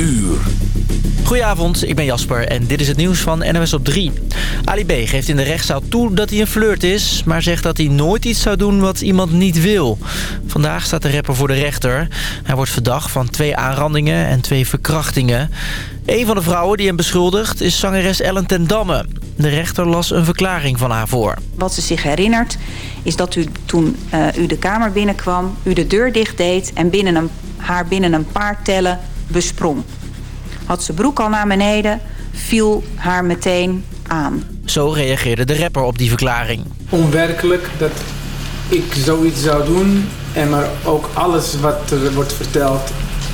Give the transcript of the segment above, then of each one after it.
uur. Goedenavond, ik ben Jasper en dit is het nieuws van NOS op 3. Ali B geeft in de rechtszaal toe dat hij een flirt is... maar zegt dat hij nooit iets zou doen wat iemand niet wil. Vandaag staat de rapper voor de rechter. Hij wordt verdacht van twee aanrandingen en twee verkrachtingen. Een van de vrouwen die hem beschuldigt is zangeres Ellen ten Damme. De rechter las een verklaring van haar voor. Wat ze zich herinnert is dat u toen uh, u de kamer binnenkwam... u de deur dicht deed en binnen een, haar binnen een paar tellen besprong had ze broek al naar beneden, viel haar meteen aan. Zo reageerde de rapper op die verklaring. Onwerkelijk dat ik zoiets zou doen en maar ook alles wat er wordt verteld.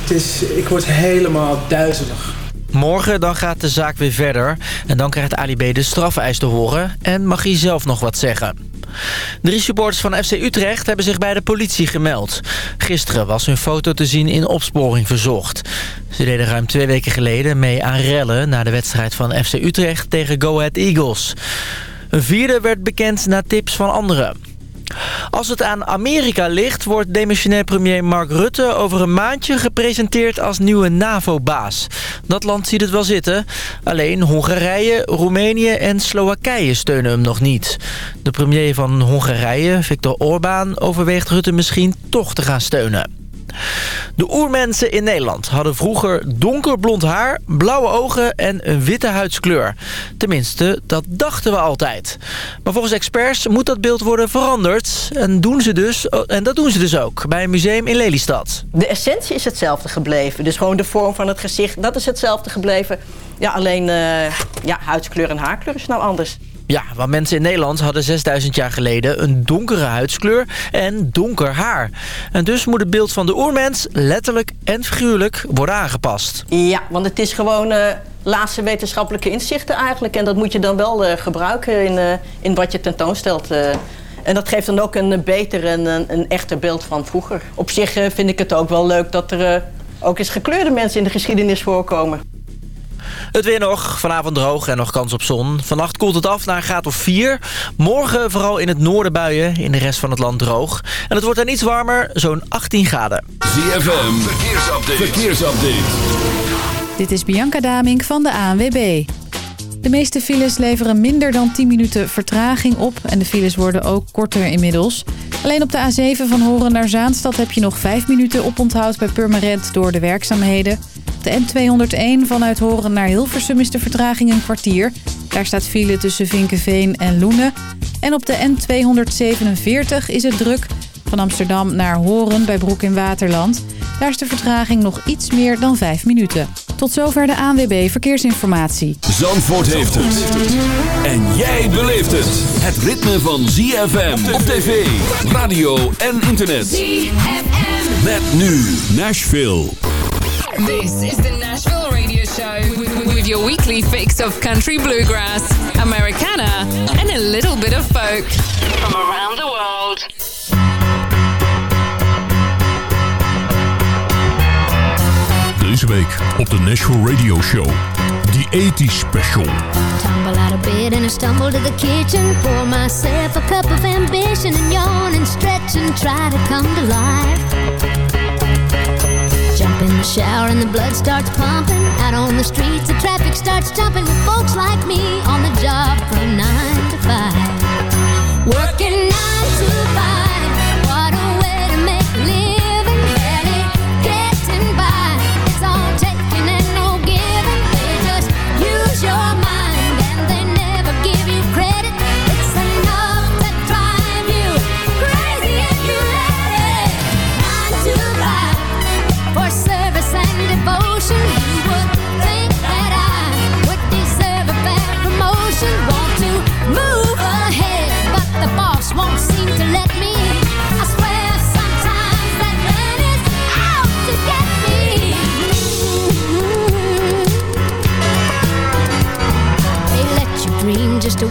Het is, ik word helemaal duizelig. Morgen dan gaat de zaak weer verder. En dan krijgt Ali B de strafeis te horen. En mag hij zelf nog wat zeggen. Drie supporters van FC Utrecht hebben zich bij de politie gemeld. Gisteren was hun foto te zien in opsporing verzocht. Ze deden ruim twee weken geleden mee aan rellen... na de wedstrijd van FC Utrecht tegen Go Ahead Eagles. Een vierde werd bekend na tips van anderen. Als het aan Amerika ligt, wordt demissionair premier Mark Rutte over een maandje gepresenteerd als nieuwe NAVO-baas. Dat land ziet het wel zitten. Alleen Hongarije, Roemenië en Slowakije steunen hem nog niet. De premier van Hongarije, Viktor Orbán, overweegt Rutte misschien toch te gaan steunen. De oermensen in Nederland hadden vroeger donkerblond haar, blauwe ogen en een witte huidskleur. Tenminste, dat dachten we altijd. Maar volgens experts moet dat beeld worden veranderd. En, doen ze dus, en dat doen ze dus ook bij een museum in Lelystad. De essentie is hetzelfde gebleven. Dus gewoon de vorm van het gezicht, dat is hetzelfde gebleven. Ja, alleen uh, ja, huidskleur en haarkleur is nou anders. Ja, want mensen in Nederland hadden 6000 jaar geleden een donkere huidskleur en donker haar. En dus moet het beeld van de oermens letterlijk en figuurlijk worden aangepast. Ja, want het is gewoon uh, laatste wetenschappelijke inzichten eigenlijk. En dat moet je dan wel uh, gebruiken in, uh, in wat je tentoonstelt. En dat geeft dan ook een beter en een, een echter beeld van vroeger. Op zich vind ik het ook wel leuk dat er ook eens gekleurde mensen in de geschiedenis voorkomen. Het weer nog. Vanavond droog en nog kans op zon. Vannacht koelt het af naar een graad of 4. Morgen vooral in het noorden buien. In de rest van het land droog. En het wordt dan iets warmer, zo'n 18 graden. ZFM, verkeersupdate. verkeersupdate. Dit is Bianca Damink van de ANWB. De meeste files leveren minder dan 10 minuten vertraging op. En de files worden ook korter inmiddels. Alleen op de A7 van Horen naar Zaanstad heb je nog 5 minuten oponthoud bij Purmerend door de werkzaamheden. De N201 vanuit Horen naar Hilversum is de vertraging een kwartier. Daar staat file tussen Vinkenveen en Loenen. En op de N247 is het druk van Amsterdam naar Horen bij Broek in Waterland. Daar is de vertraging nog iets meer dan 5 minuten. Tot zover de ANWB Verkeersinformatie. Zandvoort heeft het. En jij beleeft het. Het ritme van ZFM op tv, radio en internet. ZFM. Met nu Nashville. This is the Nashville Radio Show with your weekly fix of country bluegrass, Americana, and a little bit of folk from around the world. Deze week op de Nashville Radio Show. The 80s Special. Tumble out of bed and I stumble to the kitchen. Pour myself a cup of ambition and yawn and stretch and try to come to life. Jump in the shower and the blood starts pumping. Out on the streets, the traffic starts jumping with folks like me on the job from nine to five. Working nine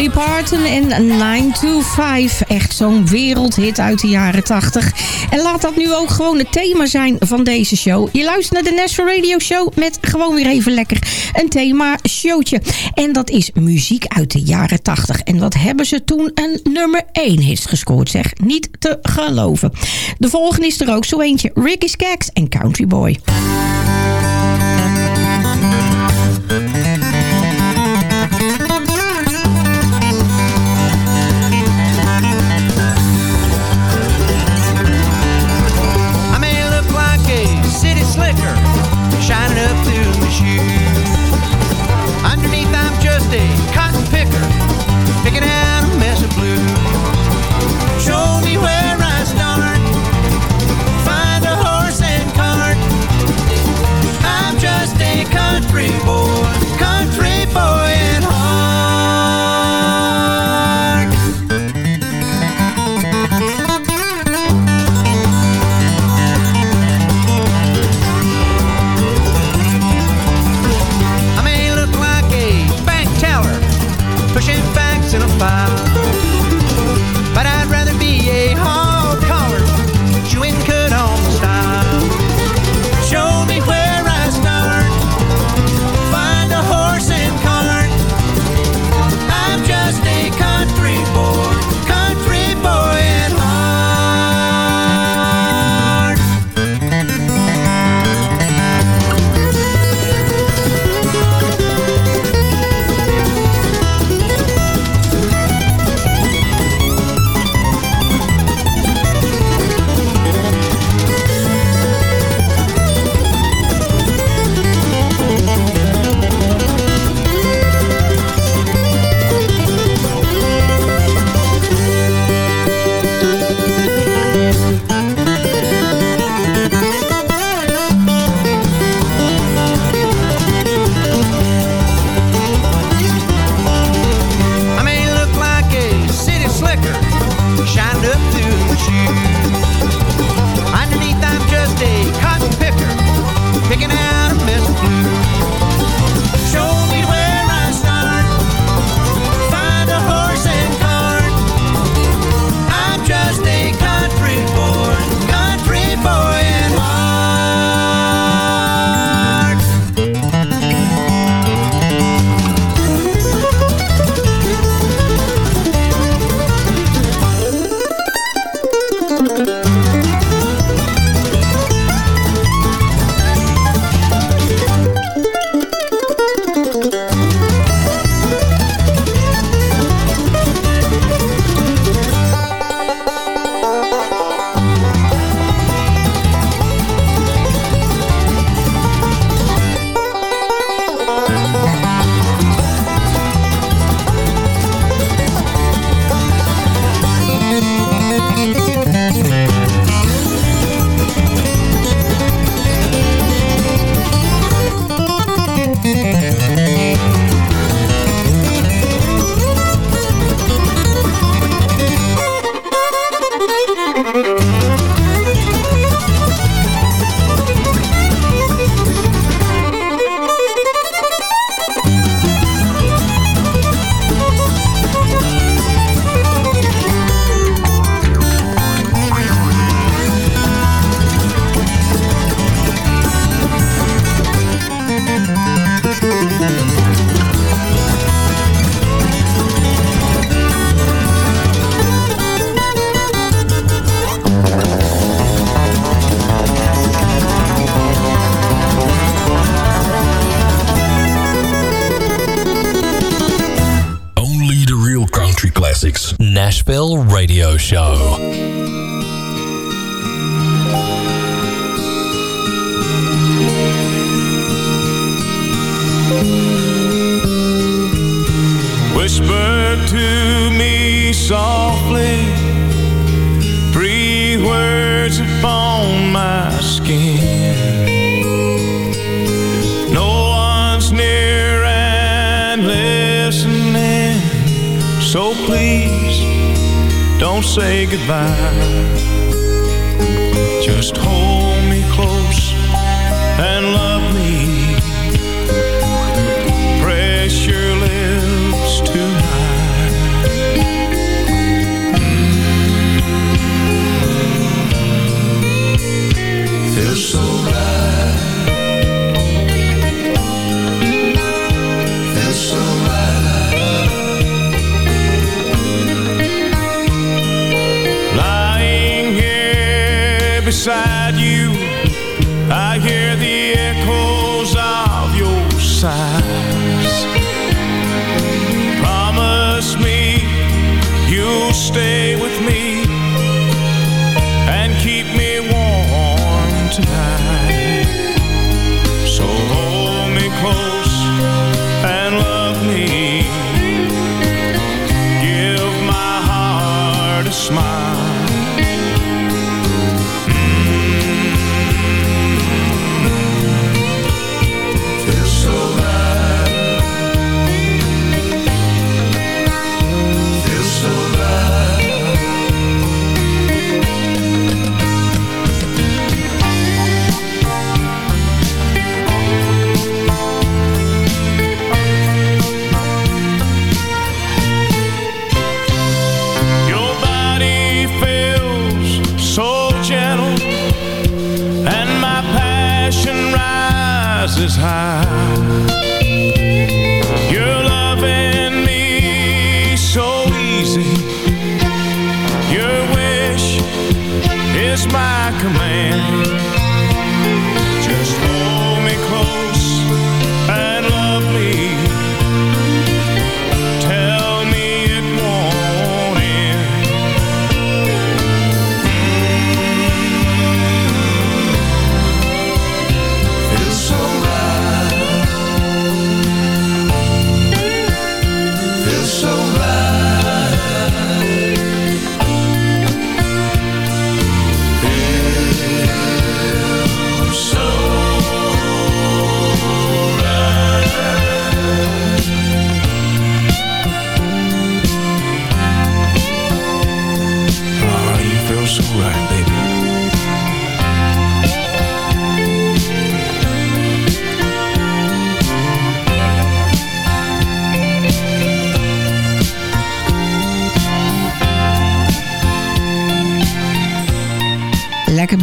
Dolly Parton en 9 to 5. Echt zo'n wereldhit uit de jaren 80. En laat dat nu ook gewoon het thema zijn van deze show. Je luistert naar de National Radio Show met gewoon weer even lekker een thema showtje. En dat is muziek uit de jaren 80. En wat hebben ze toen een nummer 1 hit gescoord zeg. Niet te geloven. De volgende is er ook zo eentje. Ricky Skaggs en Country Boy.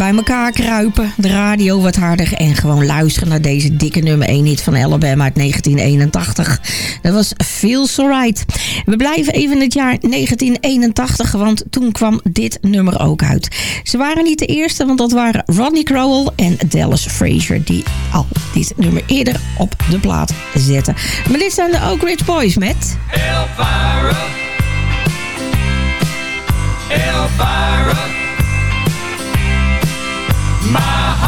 Bij elkaar kruipen, de radio wat harder en gewoon luisteren naar deze dikke nummer 1 hit van Alabama uit 1981. Dat was Feels Alright. We blijven even in het jaar 1981, want toen kwam dit nummer ook uit. Ze waren niet de eerste, want dat waren Rodney Crowell en Dallas Frazier die al dit nummer eerder op de plaat zetten. Maar dit zijn de Oak Ridge Boys met... My heart's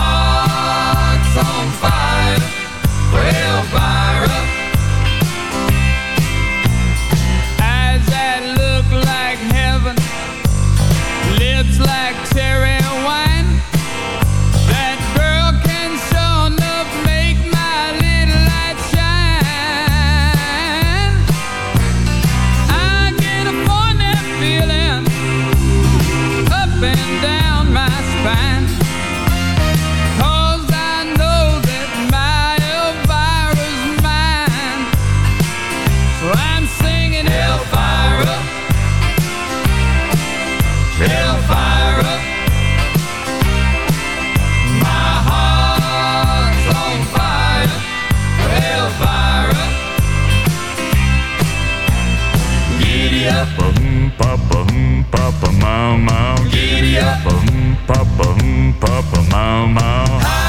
mow mow. Giddy up. Bum, ba, bum, ba, bum, mow mow. Hi.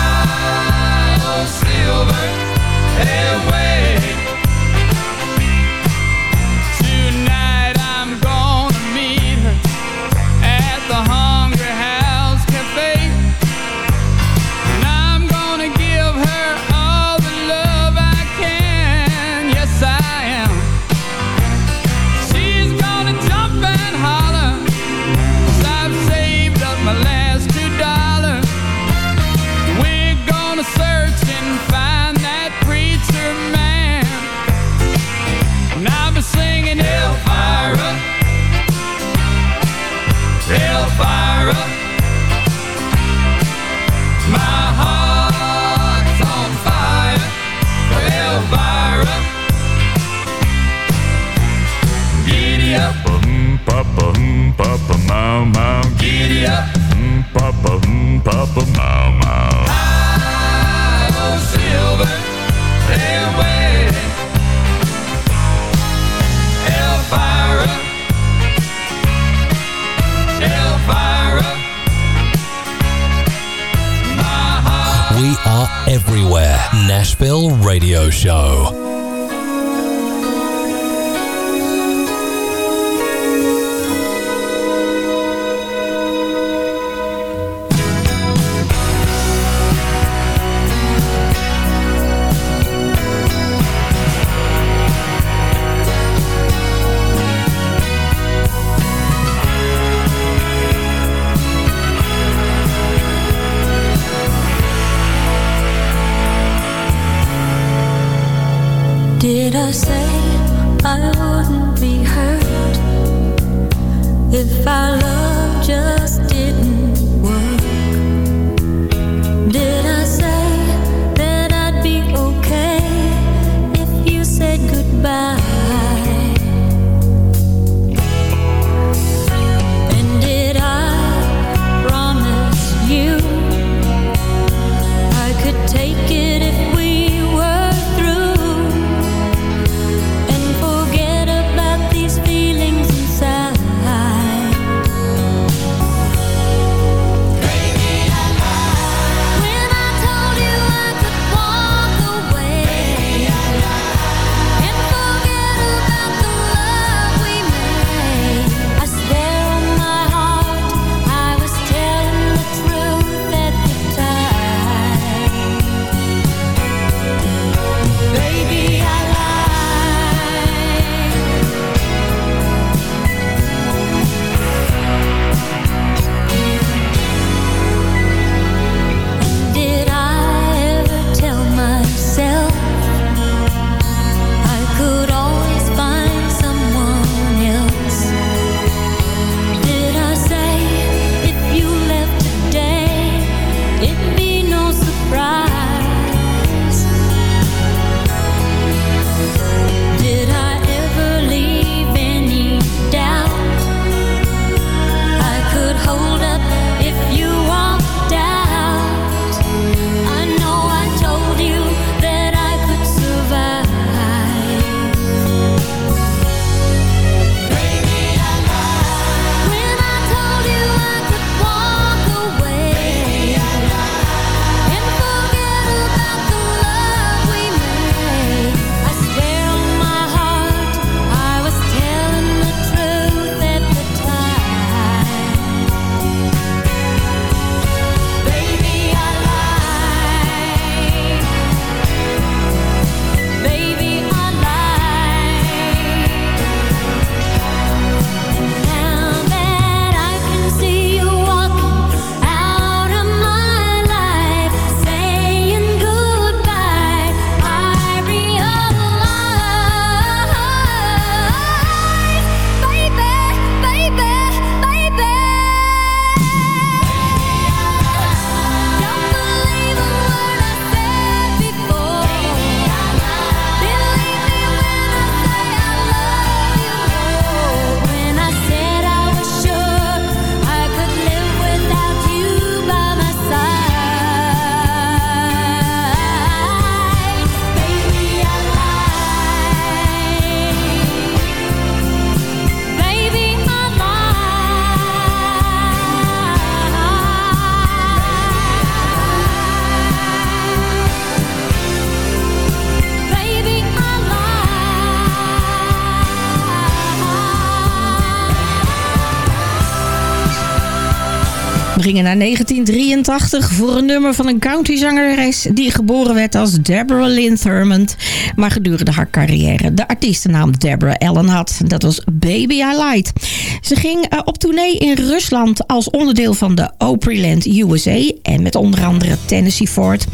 Naar 1983 voor een nummer van een countryzangeres die geboren werd als Deborah Lynn Thurmond, maar gedurende haar carrière de artiestennaam Deborah Allen had. Dat was Baby I Lied. Ze ging eh, op tournee in Rusland als onderdeel van de Opryland USA en met onder andere Tennessee Ford.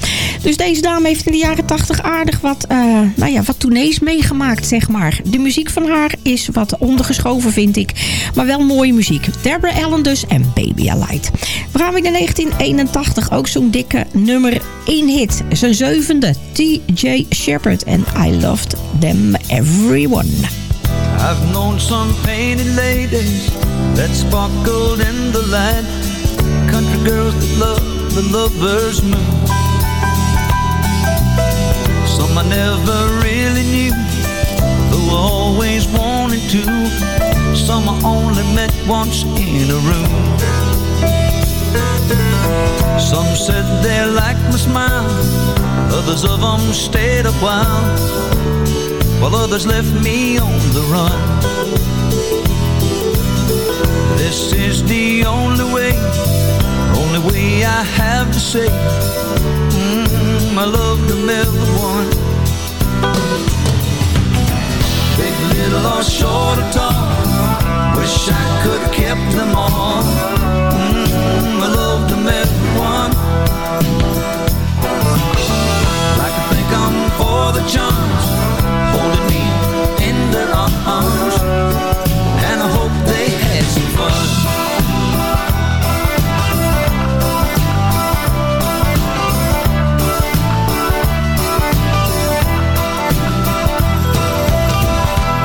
Dus deze dame heeft in de jaren 80 aardig wat, eh, nou ja, wat tournees meegemaakt, zeg maar. De muziek van haar is wat ondergeschoven, vind ik. Maar wel mooie muziek. Deborah Allen dus en Baby I Lied. Weer naar 1981. Ook zo'n dikke nummer 1 hit. Zijn zevende. T.J. Shepard en I Loved Them Everyone. I've known some painted ladies that sparkled in the light. Country girls that love the lover's moon. Some I never really knew, though I always wanted to. Some I only met once in a room. Some said they liked my smile, others of them stayed a while, while others left me on the run. This is the only way, only way I have to say, mm, I love them everyone. Big, little, or short or tall, wish I could have kept them all. I love to think I'm for the charms, holding me in their arms, and I hope they had some fun.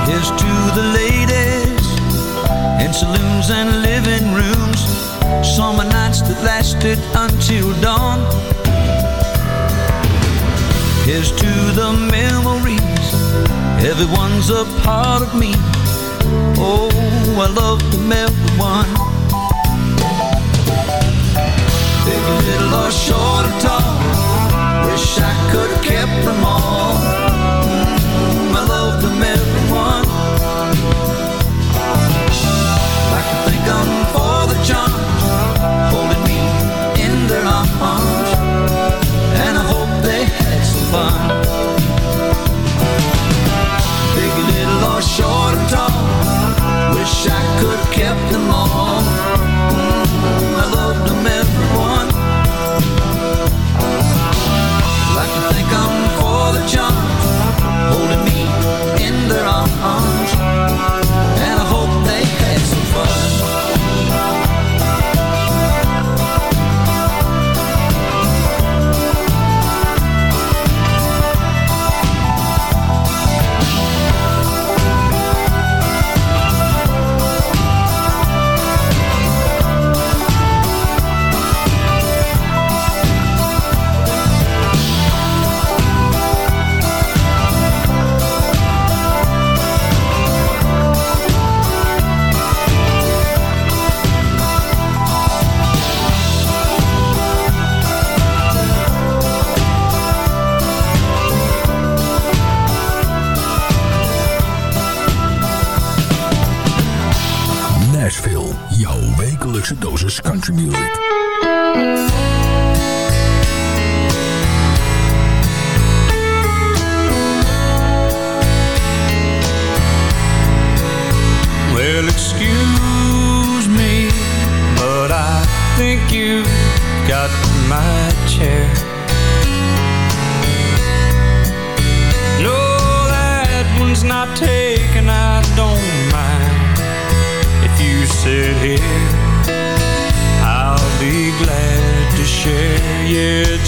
Here's to the ladies in saloons and summer nights that lasted until dawn. Here's to the memories, everyone's a part of me. Oh, I love them everyone. Big, little, or short or tall, wish I could have kept them all.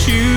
Yeah,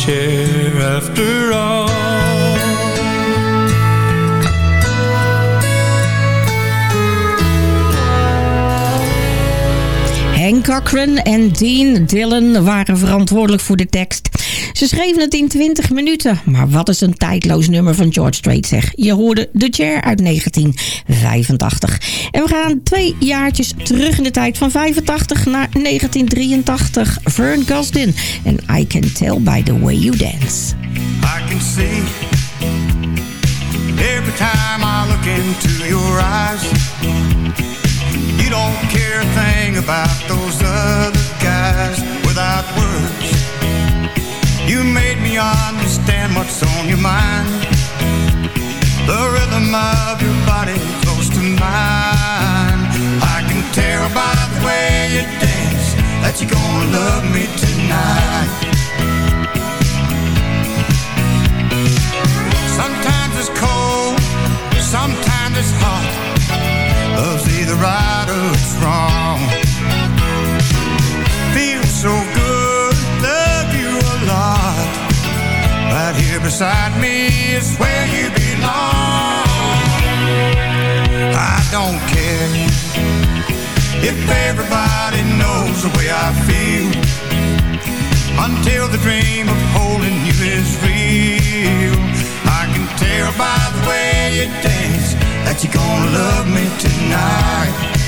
chair after all. Hank Cochran en Dean Dillon waren verantwoordelijk voor de tekst. Ze schreven het in 20 minuten, maar wat is een tijdloos nummer van George Strait zeg. Je hoorde The Chair uit 1985. En we gaan twee jaartjes terug in de tijd van 85 naar 1983. Vern Gosdin en I Can Tell By The Way You Dance. I can see every time I look into your eyes. You don't care a thing about those other guys without words. You made me understand what's on your mind. The rhythm of your body close to mine. I can tell by the way you dance that you're gonna love me tonight. Sometimes it's cold, sometimes it's hot. Love's either right or it's wrong. Beside me is where you belong. I don't care if everybody knows the way I feel. Until the dream of holding you is real. I can tell by the way you dance that you're gonna love me tonight.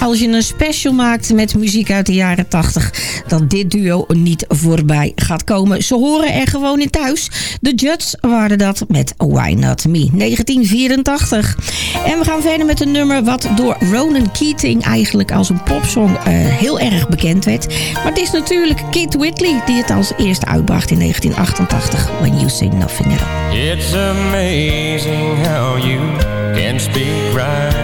als je een special maakt met muziek uit de jaren 80... dat dit duo niet voorbij gaat komen. Ze horen er gewoon in thuis. De Judds waren dat met Why Not Me, 1984. En we gaan verder met een nummer wat door Ronan Keating... eigenlijk als een popsong eh, heel erg bekend werd. Maar het is natuurlijk Kid Whitley die het als eerste uitbracht in 1988... When You Say Nothing At All. It's amazing how you can speak right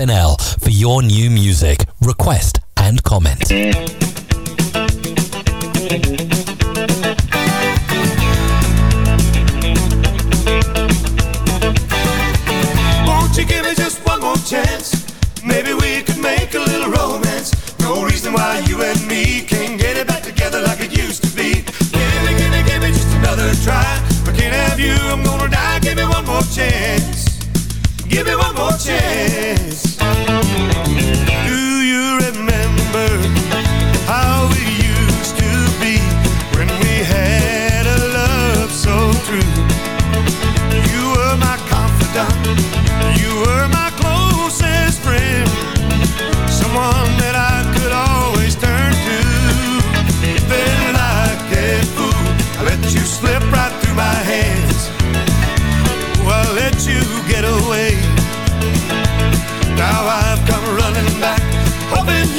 SNL for your new music, request, and comment.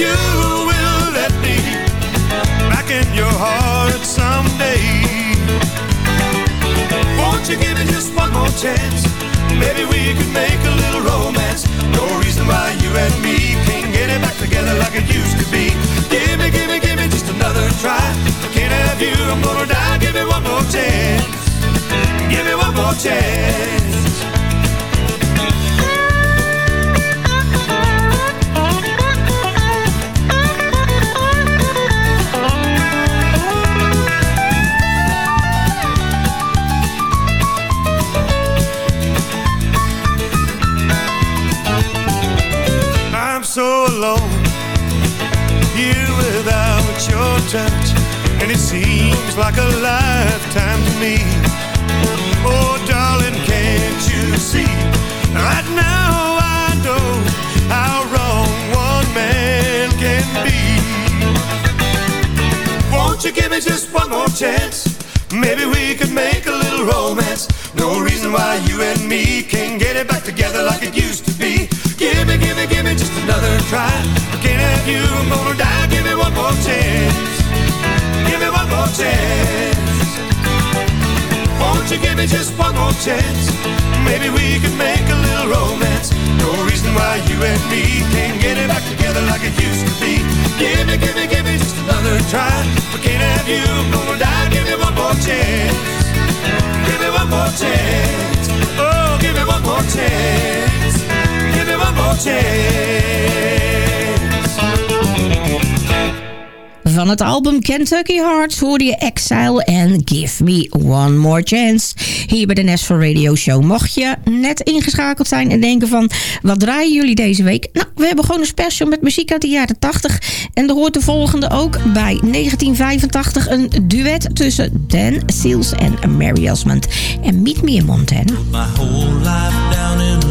you will let me back in your heart someday. Won't you give me just one more chance? Maybe we could make a little romance. No reason why you and me can't get it back together like it used to be. Give me, give me, give me just another try. I can't have you, I'm gonna die. Give me one more chance. Give me one more chance. Alone here without your touch, and it seems like a lifetime to me. Oh, darling, can't you see? Right now I know how wrong one man can be. Won't you give me just one more chance? Maybe we could make a little romance. No reason why you and me can't get it back together like it used to be. Give me, give me, just another try. I can't have you, I'm gonna die. Give me one more chance. Give me one more chance. Won't you give me just one more chance? Maybe we could make a little romance. No reason why you and me can't get it back together like it used to be. Give me, give me, give me just another try. I can't have you, I'm gonna die. Give me one more chance. Give me one more chance. Oh, give me one more chance. Give me one more chance. Van het album Kentucky Hearts hoorde je Exile en Give Me One More Chance. Hier bij de Nashville Radio Show. Mocht je net ingeschakeld zijn en denken van... wat draaien jullie deze week? Nou, we hebben gewoon een special met muziek uit de jaren 80. En er hoort de volgende ook bij 1985 een duet tussen Dan Seals en Mary Osmond. En Meet Me in Montana. My whole life down in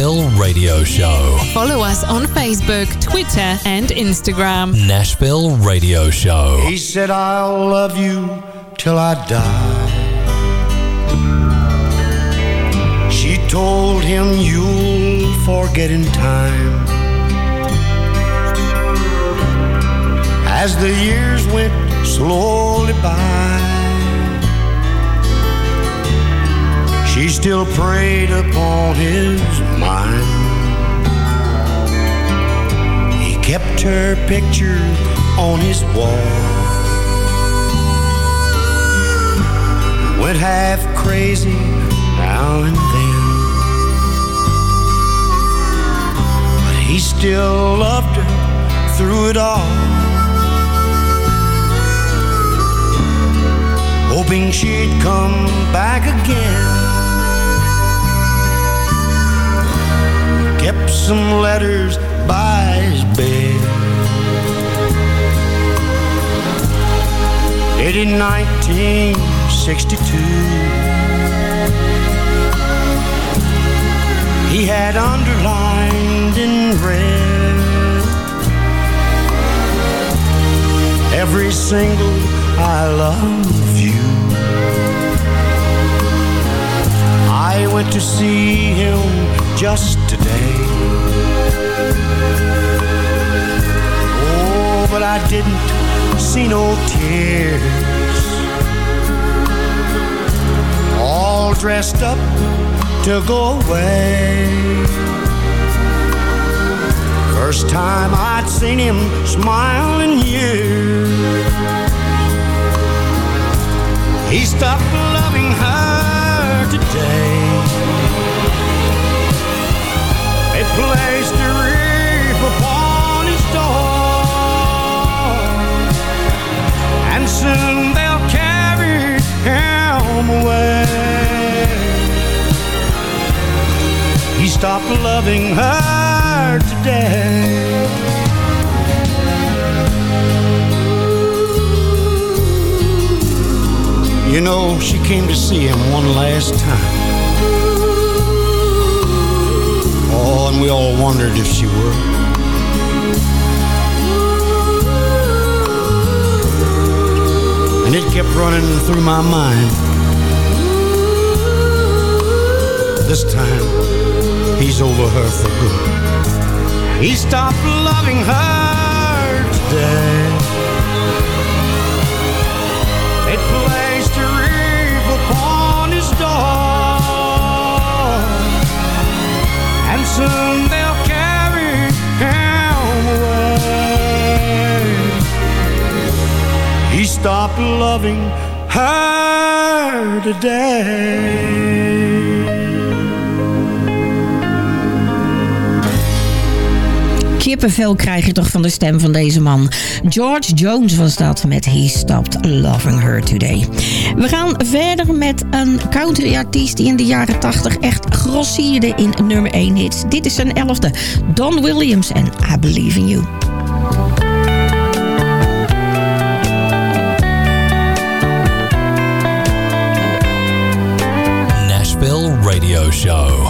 Nashville Radio Show. Follow us on Facebook, Twitter, and Instagram. Nashville Radio Show. He said, I'll love you till I die. She told him, You'll forget in time. As the years went slowly by, she still preyed upon his mind. He kept her picture on his wall. Went half crazy now and then. But he still loved her through it all. Hoping she'd come back again. Some letters by his bed. Dated 1962. He had underlined in red every single I love I went to see him just today. Oh, but I didn't see no tears. All dressed up to go away. First time I'd seen him smile in years. He stopped loving her today. They placed a wreath upon his door, and soon they'll carry him away. He stopped loving her today. You know, she came to see him one last time. Oh, and we all wondered if she would. And it kept running through my mind. This time, he's over her for good. He stopped loving her today. Loving her today. Kippenvel krijg je toch van de stem van deze man. George Jones was dat met He Stopped Loving Her Today. We gaan verder met een country-artiest die in de jaren 80 echt grossierde in nummer 1 hits. Dit is zijn elfde, Don Williams en I Believe in You. Nashville Radio Show.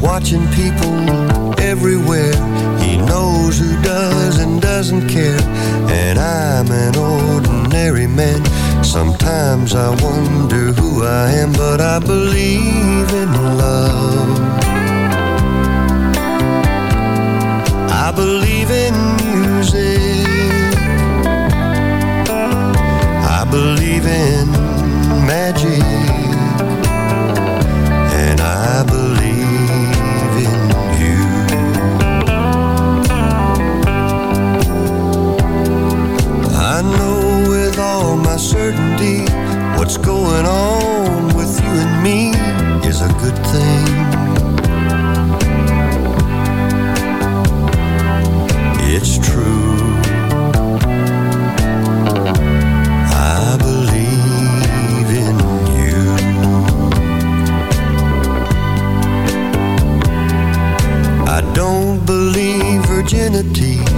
Watching people everywhere. He knows who does and doesn't care. And I'm an ordinary man Sometimes I wonder who I am, but I believe in love. I believe in music. I believe in magic. All my certainty what's going on with you and me is a good thing. It's true. I believe in you. I don't believe virginity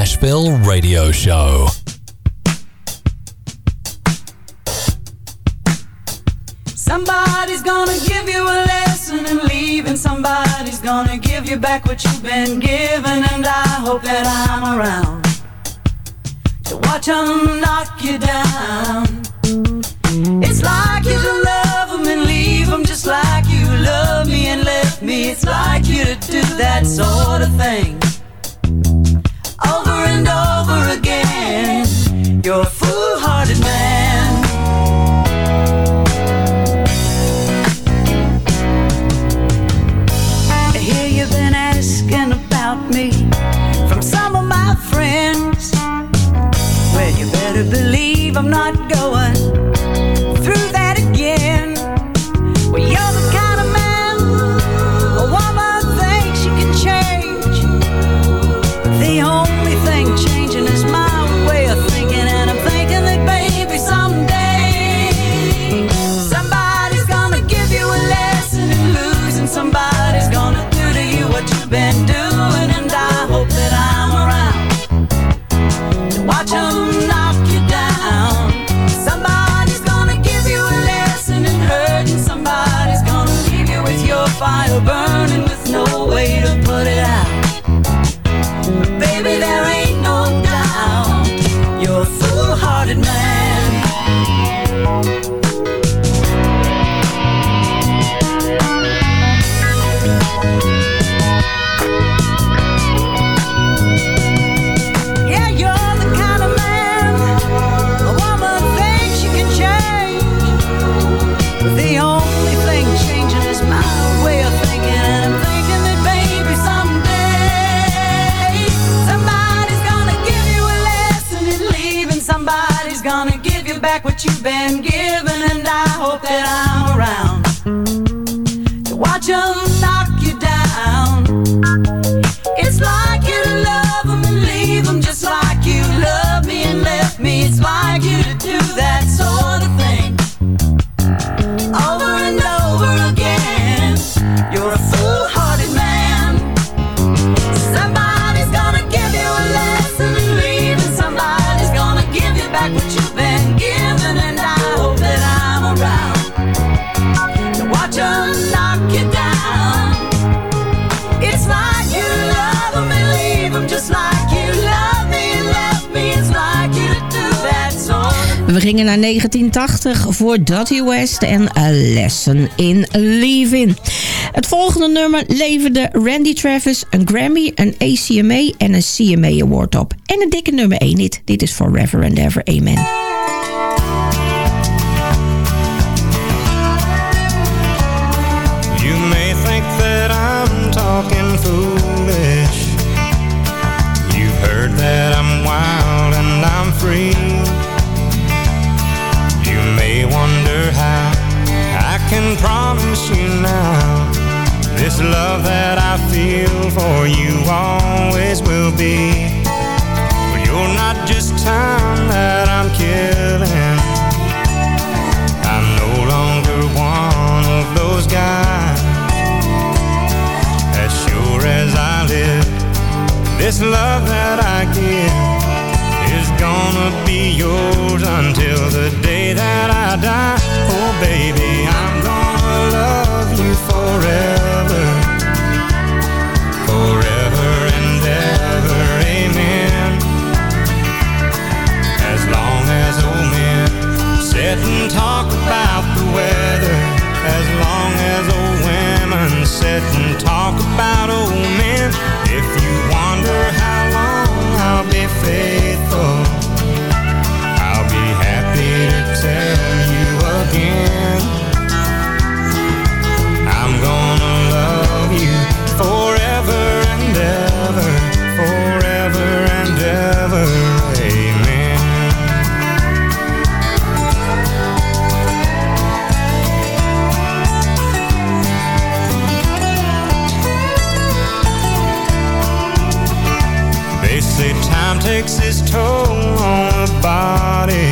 Nashville Radio Show. Somebody's gonna give you a lesson and leave, and Somebody's gonna give you back what you've been given. And I hope that I'm around to watch them knock you down. It's like you to love them and leave them just like you love me and left me. It's like you to do that sort of thing and over again. You're a foolhardy man. I hear you've been asking about me from some of my friends. Well, you better believe I'm not back what you've been gingen naar 1980 voor Dottie West en A Lesson in Living. Het volgende nummer leverde Randy Travis een Grammy, een ACMA en een CMA Award op. En een dikke nummer 1 hit. Dit is Forever and Ever. Amen. This love that I feel for you always will be. But you're not just time that I'm killing. I'm no longer one of those guys. As sure as I live, this love that I give is gonna be yours until the day that I die. Oh, baby, women sit takes its toll on the body.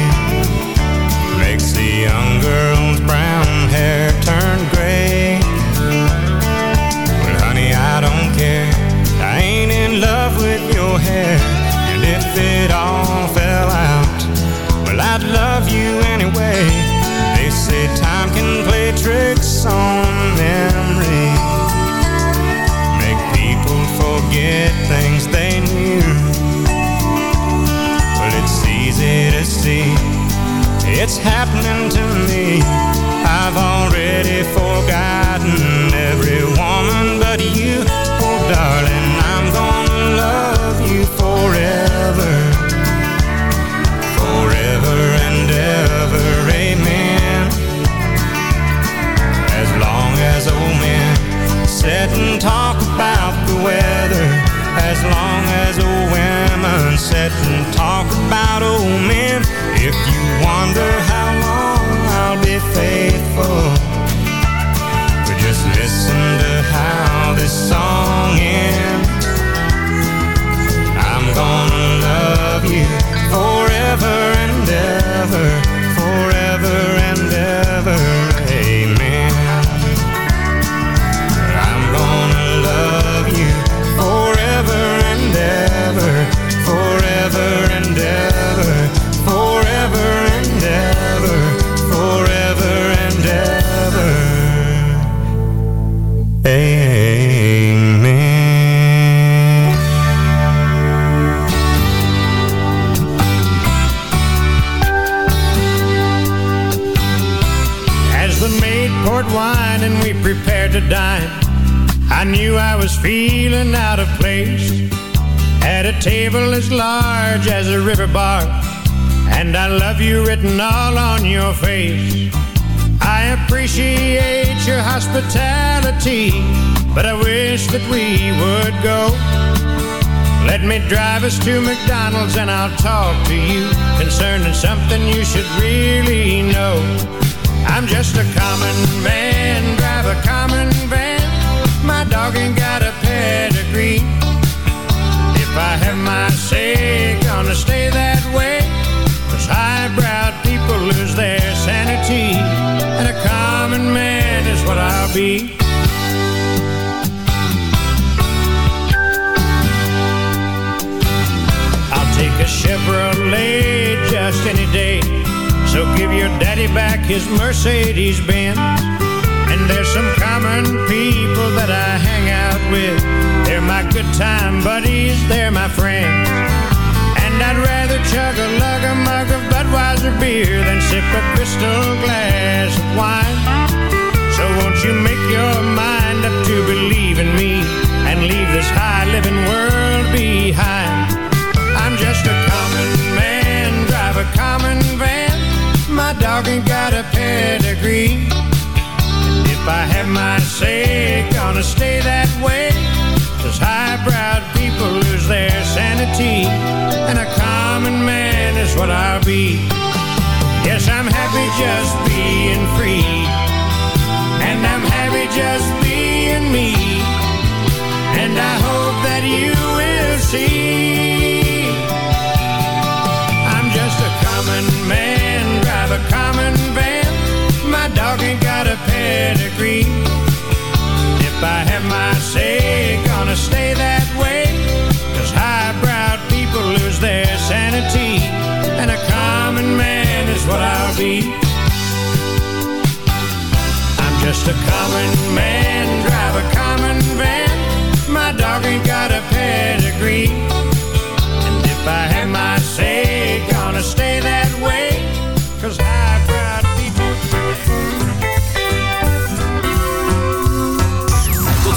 Makes the young girl's brown hair turn gray. Well, honey, I don't care. I ain't in love with your hair. And if it all fell out Well, I'd love you anyway. They say time can play tricks on happening to me. I've already forgotten every woman but you. Oh, darling, I'm gonna love you forever. Forever and ever, amen. As long as old men sit and talk about the weather sit and talk about old men. If you wonder how long I'll be faithful But just listen to how this song ends. I'm gonna love you forever and ever was feeling out of place. At a table as large as a river bar, and I love you written all on your face. I appreciate your hospitality, but I wish that we would go. Let me drive us to McDonald's and I'll talk to you concerning something you should really know. I'm just a common man, drive a common dog ain't got a pedigree. If I have my say, gonna stay that way. Cause highbrow people lose their sanity. And a common man is what I'll be. I'll take a Chevrolet just any day. So give your daddy back his Mercedes Benz. There's some common people that I hang out with. They're my good time buddies, they're my friends. And I'd rather chug a lug a mug of Budweiser beer, than sip a crystal glass of wine. So won't you make your mind up to believe in me and leave this high living world behind? I'm just a common man, drive a common van. My dog ain't got a pedigree. If I have my say, gonna stay that way. Cause highbrow people lose their sanity. And a common man is what I'll be. Yes, I'm happy just being free. And I'm happy just being me. And I hope that you will see. Dog ain't got a pedigree. If I have my say, gonna stay that way. Cause highbrow people lose their sanity. And a common man is what I'll be. I'm just a common man, drive a common van. My dog ain't got a pedigree. And if I have my say,